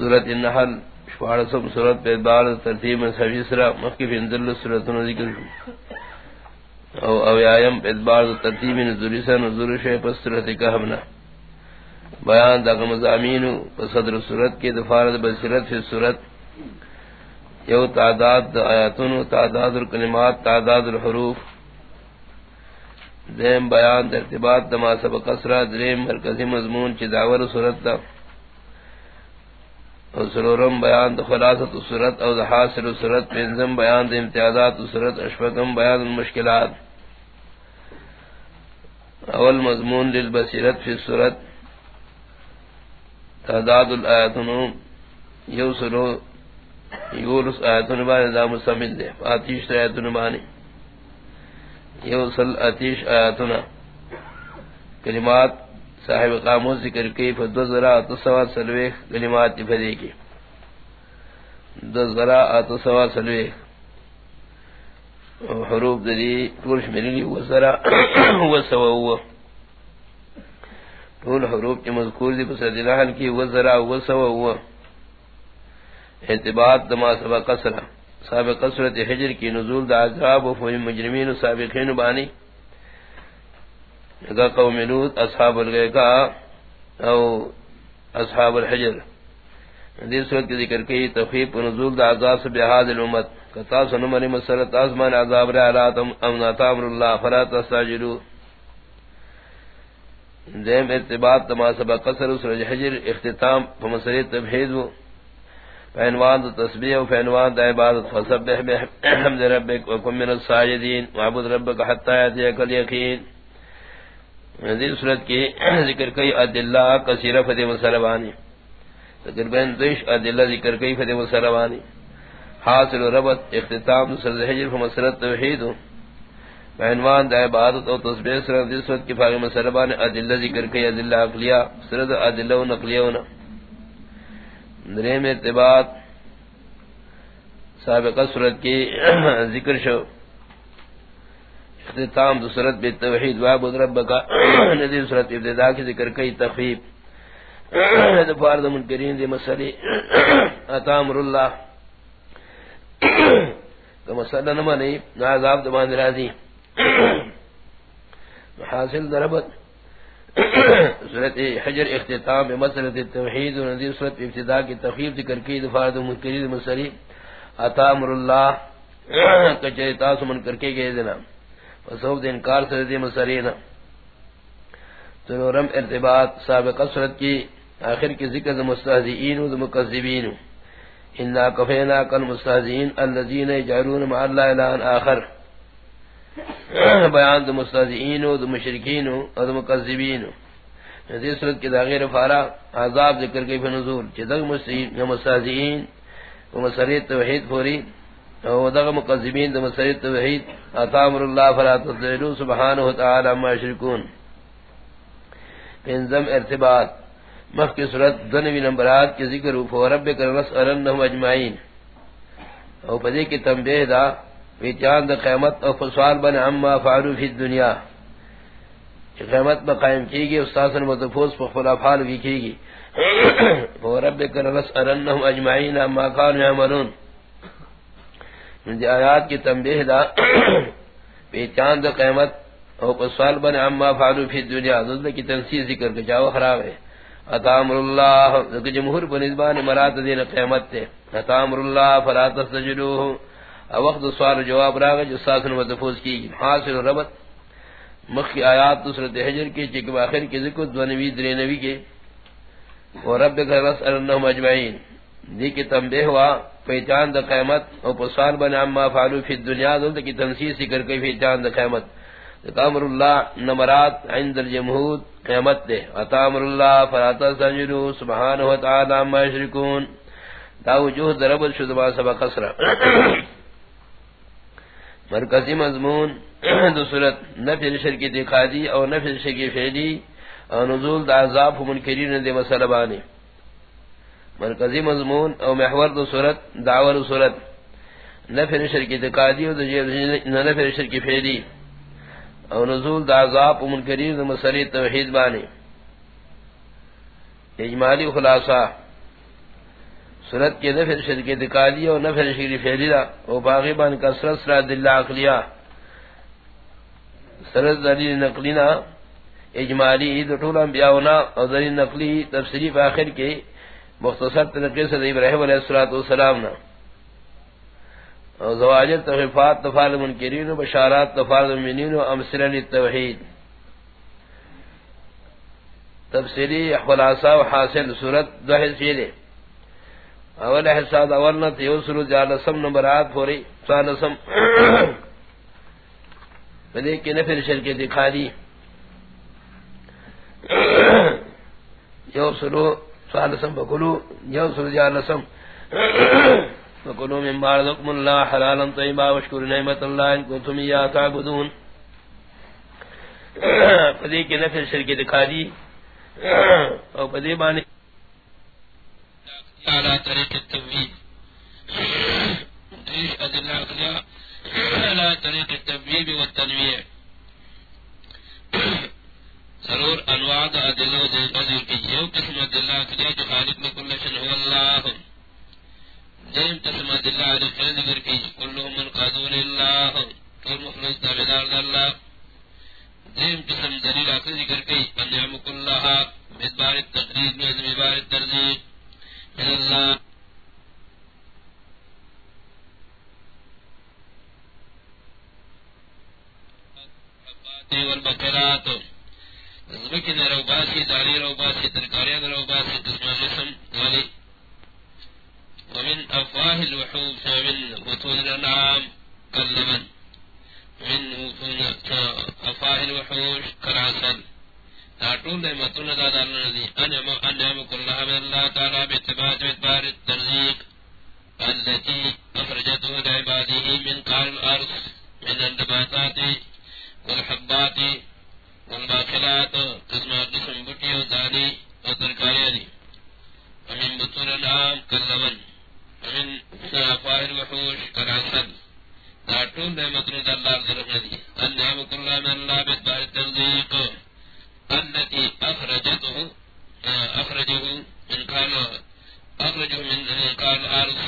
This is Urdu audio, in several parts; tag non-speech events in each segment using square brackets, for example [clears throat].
سورت النحل شوارسم سورت پہ بار ترتیب میں سفیسرا مخی فی انزل سورت ذکر او او آیم پہ بار ترتیب نزولی سا نزول شے پس سورت کہمنا بیان دا مزامین پس صدر سورت کے دفارت بصیرت فی سورت۔ یو تعداد دا آیاتون، تعداد الکلمات، تعداد الحروف۔ دیم بیان دا ارتباط دا ما سبق اسرا دریم مرکزی مضمون، چی داور سورت دا۔ او بیان دا خلاصت سورت او دا حاصل سورت پینزم بیان دا امتیازات سورت اشفقم بیان المشکلات. اول مضمون للبصیرت فی سورت تعداد الآیتنو یو سلو یورس آیتن بانی دا مستمل دے، آتیش تا آیتن بانی. یو سل آتیش آیتن کلمات صاحب قاموس ذکر کی فدو ذرا آتو سوا سلویخ کلمات فدی کی دو ذرا آتو سوا سلویخ حروف دی پورش ملیلی و ذرا [coughs] و سوا و طول حروف کی مذکور دی، پس دلہن کی و ذرا و سوا و اعتباد دما سبا قصر۔ سابق قصرت حجر کی نزول دا عذاب و فوج مجرمین و سابقین بانی۔ اگا قوم لوت اصحاب الگیقا او اصحاب الحجر۔ حدیث صورت کی ذکر کی تخیب و نزول دا عذاب سب حاد الامت۔ کتا سنمانی مسلط آزمان عذاب رعالات امنات امر اللہ فلا تستاجلو دیم ارتباط دما سبا قصر سرج حجر، اختتام فمسلی تبحید و فینوان دا تسبیح و فینوان دا عبادت، فسبح بحمد ربک وکم من الساجدین وعبد ربک حتی آتی اکل یقین صورت کی ذکر کئی ادلہ کثیر فتح مسلمانی تقریباً دیش ادلہ ذکر کئی فتح مسلمانی حاصل ربط، اختتام، سرد حجر فمسرت توحید۔ فینوان دا عبادت و تسبیح سرد حدیث صورت کی فاغی مسلمانی ادلہ ذکر کئی ادلہ اقلیہ سرد ادلہ و نقلیہ و نقلیہ دریم ارتباط سابقہ صورت کی ذکر شو۔ اختتام دو صورت بے توحید وابد رب کا ندی صورت ابتدا کی ذکر کئی تخیب دفار دا منکرین دی مسئلی اتامر اللہ کہ مسئلہ نمہ نہیں نعذاب دمان راضی حاصل دربت [clears throat] صورت حجر اختتام مسلط التوحید و نظیر صورت ابتدا کی تخیب ذکر کئی کی دفارد و منکرید مسلی اتامر اللہ [clears throat] کچھے تاسو منکر کے گئے دینا فصوب دے انکار سے سردی مسلینا تنورم ارتباط سابق صورت کی، آخر کی ذکر دا مستحضئین و دا مکذبین. انا کفینا کل مستحضئین اللذین جعلون مع اللہ الان آخر. بیان دو مستاذین و دو مشرکین و دو مکذبین. حدیث صورت کی داغیر فارا عذاب ذکر کی فنزول چی دغ مستاذین و مسرید توحید پوری و دغ مکذبین دو مسرید توحید اتامر اللہ فلا تدلو سبحانہ وتعالی اما شرکون پینزم ارتباط. مخ کی صورت دنوی نمبرات کی ذکر و فورب کر نسألنہم اجمعین. او پدے کی تنبیہ دا ویتیان دا قیمت او فسوال بن عما فعلو فی الدنیا. چی قیمت با قائم کی گی استاسن مدفوس پا خلافال کی کی گی [coughs] وربک لنسألنهم اجمعین اما کانو یعملون من دی آیات کی تنبیح دا ویتیان دا قیمت او فسوال بن عما فعلو فی الدنیا دل کی تنسیح ذکر کجاو خراب ہے۔ اتامر اللہ جمہور بنزبان مرات دین قیمت تے۔ اتامر اللہ، فلا تستجلوه وقت سوال جواب راغ جو ساتن مدفوز کی حاصل ربط۔ مخی آیات دوسرت حجر کی چکم آخر کی ذکر دو نبی در نبی کے۔ ورب کا رسل انہم اجمعین۔ دی کی تنبیح ہوا پیچان دا قیمت اور پسال بن عما فعلو فی الدنیا دلتا کی تنسیح سکر کئی پیچان دا قیمت اتامر اللہ نمرات عند الجمہود قیمت دے. اتامر اللہ فراتا سنجلو سبحانہ وتعالی عما شرکون دا وجوہ دربت شد ما سبق اسرہ مرکزی مضمون دو صورت نفی شرکی دقادی او نفی شرکی فعلی او نزول دا عذاب منکرین دے مسئلہ بانی مرکزی مضمون او محور دو صورت دعور صورت. نفی شرکی دقادی او نفی شرکی فعلی. او نزول دا عذاب و منکرین دے مسئلہ توحید بانی. اجمالی خلاصہ. صورت کے نفر شرک دکالی اور نفر شکری فیلیلا او باغی بان کسرت سرا دل عقلیہ. سرد دلیل نقلینا اجمالی، دو طول انبیاؤنا اور دلیل نقلی تفسیری فاخر کے مختصر طریقے سے ابراہیم علیہ الصلوۃ والسلام نا۔ اور زواجر تخفیفات تفال منکرین و بشارات تفال المؤمنین و امثلہ للتوحید۔ تفسیری خلاصہ و حاصل صورت دو حصے اول حساب اول نہ تیو سر جالسم نمبر آت پوری سالسم بدے [coughs] کے نفر شر کے دکھا دی۔ [coughs] یو سرو سالسم بکلو، یو سر بکلو، من اللہ حلالا طیبا وشکر نعمت اللہ، ان کنتم یا تعبدون. نفر دکھا دی. على طريق أدلة على طريق والتنويع قسم کیا جو خالق میں کل شن هو اللہ دیم قسم ادلہ ادلہ ذکر کی کلهم من قادون اللہ کل مخلص داردار دا اللہ۔ دیم قسم دلیل آخر ذکر کی انعم کلہا بدبار التقرید میں ازمی بار الترزیق اللہ۔ والبکرات زمکی در اوباسی، داری رو باسی ترکاری در اوباسی قسم جسم والی ومن افواه الوحوب، ومن بطون الانعام كاللبن من افواه الوحوش كالعسل تاٹون نعمتون دا دارنا دی انعم انعم کلها من اللہ تعالی باتباع جویدبار الترزیق اللتی افرجتو لعباده من قال الارض، من اندباتات والحبات والباقلات قسم قسم بٹی و دانی و ترکاری دی۔ ومن بطور العام کاللبن ومن افاہر وحوش کالعسل تاٹون نعمتون دا دارنا دی۔ انعم کلها من اللہ باتباع الترزیق التي أخرجته أخرجه من قال أخرجه من قال أرض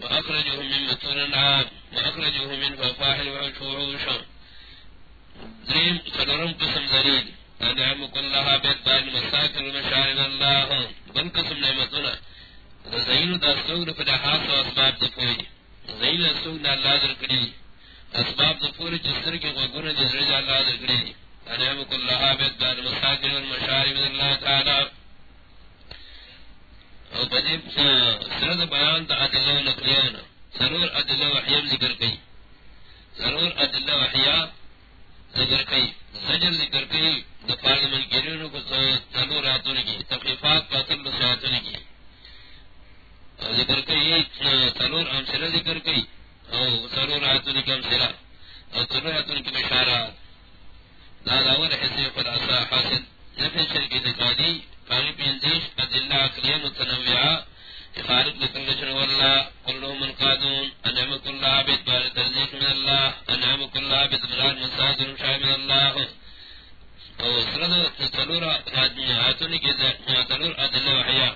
وأخرجه من مطور العام۔ وأخرجه من ففاحل وعشوعوش دريم سنرم قسم زليل أنعم كلها بيتبال مساكر ومشارب الله. بل قسم نعمتنا زين دا سوق فدحاس وأسباب دفوي زين السوق دا الله ذكري أسباب دفوي جسر کے غوگون جسر جا اللہ ذكري انعم كلها بالدار مساكن والمشارب من الله تعالى او بدیم سرد بیان دا ادلو نقلیانا ضرور ادلو وحیم ذکر کئی ضرور ادلو وحیا ذکر کئی، زجر ذکر کئی دا پارلمان گرینو کو تلو راتوں کی تقریفات پاتل بسیاتوں کی۔ ذکر کئی تلور امسلہ ذکر کئی او ضرور راتوں کی امسلہ او تلور راتوں کی مشارات داور حصے پر اثر حاصل نفع شرکی دکادی قاری پینزیش ادلہ اقلیہ متنوعہ خارق لکل شنو واللہ قلو من قادون انعم کل عابد، بار ترزیق من اللہ انعم کل عابد مراد مساجر شاہ من اللہ. او سرد تلور آتونی کی تلور ادلہ وحیاء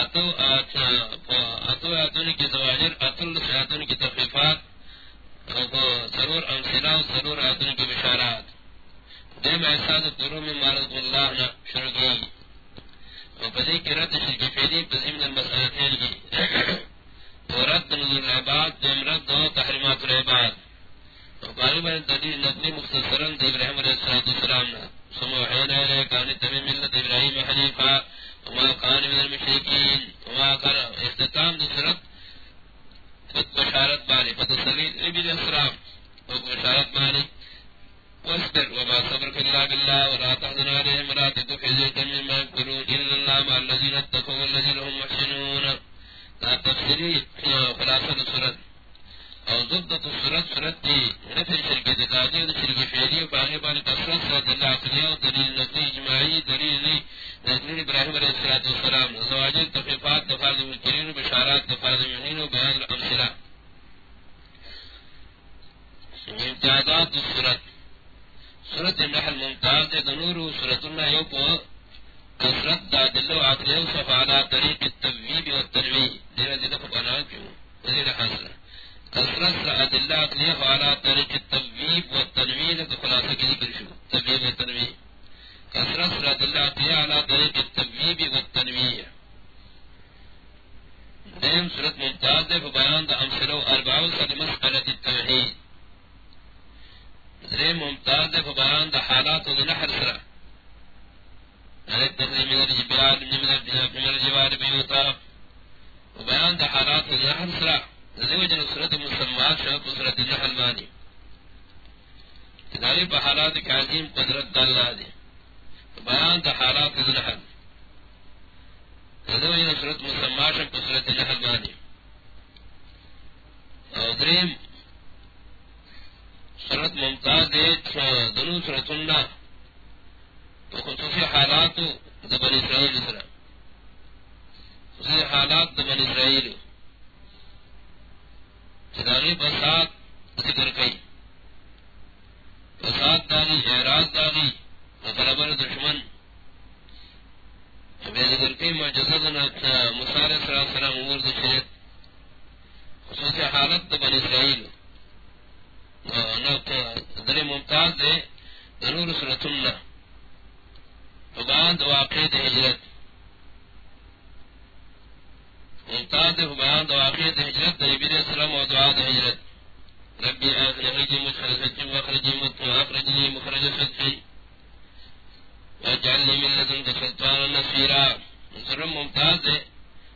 آتو آتو آتونی کی زواجر، آتو آتونی کی تخفیفات سرور امثلہ سرور آتونی کی بشارات. دیم احساس قرون میں مارد اللہ شروع کی اور پدی کی رد شرکی فیدی پزیم در مسئلہ تیر کی تو رد نظر العباد دیم رد دو تحریمات العباد. اور قالبا تدیر نقلی مختصرا دی ابراہیم علیہ السلام نا سمو حین علیہ کانی تمیم ملت ابراہیم حنیفہ وما کان من المشرکین. وما کان اختتام دی سرد فت بشارت بانی فتسلی ابن اسلام اور بشارت بانی واصبر وما صبرك الا بالله ولا تحزن عليهم ولا تك في زيت مما يقولون. الا الله مع الذين اتقوا والذين هم محسنون. تفسيري خلاصه السوره او ضبط السوره سوره دي. نفي شرك ذاتي وشرك فعلي. وباقي باقي كسرت سوره الله عقليه ودليل نقلي اجماعي دليل نقلي ابراهيم عليه الصلاه والسلام. زواج التخفيفات دفاع المنكرين وبشارات دفاع المؤمنين، وبيان الامثله امتيازات السوره سورت نحل ممتاز دے دنورو سورت اللہ یو پو کسرت دا دلو عقلی و صفانا طریق التویب و التنوی دیرہ دیدہ فبانا کیوں؟ التنویب حاصل. کثرت سے ادلہ اقلیہ والا طریق تبویب و تنوین کا خلاصہ کی ذکر شو. تبویب و تنوین کثرت سے ادلہ اقلیہ والا طریق تبویب و تنوین دیم صورت ممتاز دے بیان دا امثلو اربعو صد مسئلت التوحید دیم ممتاز دے بیان دا حالات و نحر سرہ التقريب من الجبال من الجبال بيوتا وبيان ده حالات النحل سرع ذو جن سورة مسلمات شرط سورة النحل ماني تداري بحالات كعظيم قدرت دالله دي وبيان ده حالات النحل ذو جن سورة مسلمات شرط سورة النحل ماني ودريم سرت ممتاز دنو دنو سورة تو خصوصی حالات دبن اسرائیل سر خصوصی حالات دبن اسرائیل چداری بسات ذکر کئی بسات دانی اعراض دانی مطلبر دشمن بے ذکر کئی معجزد مسار سرا سلام امور دشریت خصوصی حالت دبن اسرائیل دل دے، ضرور سرت اللہ۔ بیان دو واقع دے ہجرت ممتاز دے دو واقع دے ہجرت دے نبی علیہ و دعا دے ہجرت ربی اخرجی مخرج سچی مخرجی مطمع اخرجی مخرج سچی وجعلنی من لدن سلطان نصیرا۔ سرم ممتاز دے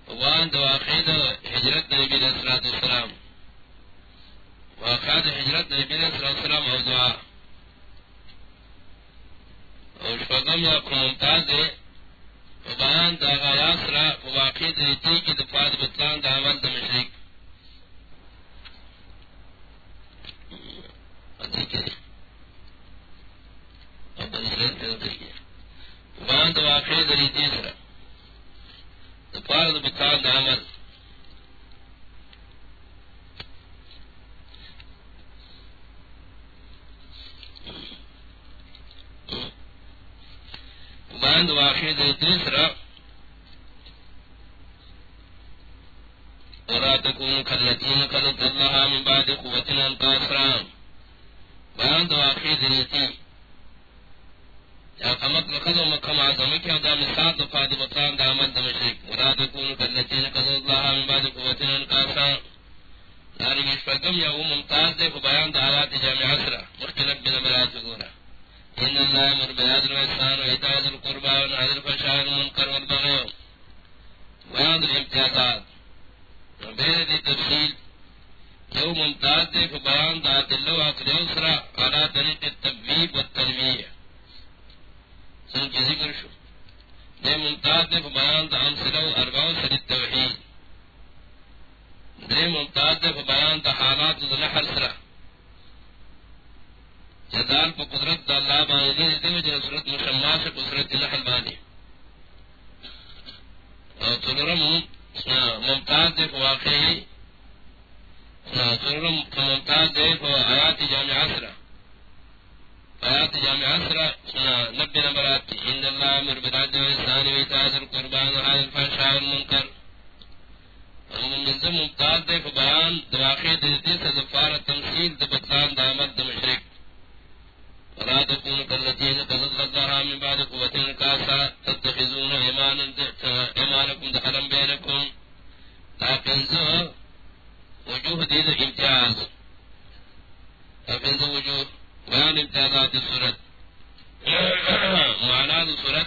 بیان دو واقع دے ہجرت دے نبی علیہ السلام۔ واقع دے ہجرت دے نبی علیہ السلام و دعا۔ اور شپگم یا ممتاز ہے بیان دا غیاس را کی بطلان دا عمل دا مشرک. بیان دا سرا بطلان دا عمل. بیان دو واقع دو ادریس را ورا تکون کلتین کلت اللہ من بعد قوتنا انتاسرا بیان دو واقع دو ادریسی یا قمت لقد و مکم آزمی کیا دا مثال دو فاد بطلان دا عمل دا مشرک۔ ورا تکون کلتین کلت اللہ من بعد قوتنا انتاسرا داری مشفقم یا وہ ممتاز دے بیان دا آلات جامع عصرہ مختلف بنا مراج گورا۔ ان الله امر بالعدل والاحسان وايتاء ذي القربى ونهى عن الفحشاء والمنكر والبغي ويعظ الامتيازات وبين ذي التفصيل جو ممتاز دے في بیان دا دلو عقل اسرا على طريق التبویب والتنویع سن کی ذکر شو۔ دے ممتاز دے في بیان دا امثلو اربعو سر التوحید دے ممتاز دے في بیان دا حالات دا نحر سرا جدال پا قدرت دا اللہ بانی دین دیو جن صورت مشمع سے قدرت نحل بانی اور تلورم ممتاز دے واقعی تلورم ممتاز دے پا آیات جامع عصرہ۔ آیات جامع عصرہ نبی نمبرات ان اللہ امر براد و احسان و اتاز القربان و حال الفحشاء والمنکر۔ ممتاز دے پا بیان دواقع دے دے سے دفار تمثیل دبتلان دامت دمشرک ولا تكون كالتي نقضت غزها من بعد قوة كاسا تتخذون ايمانكم دخلا بينكم. لكن ذو وجوه دي ذو امتياز لكن ذو وجوه بيان امتيازات السورة. [coughs] معنى السورة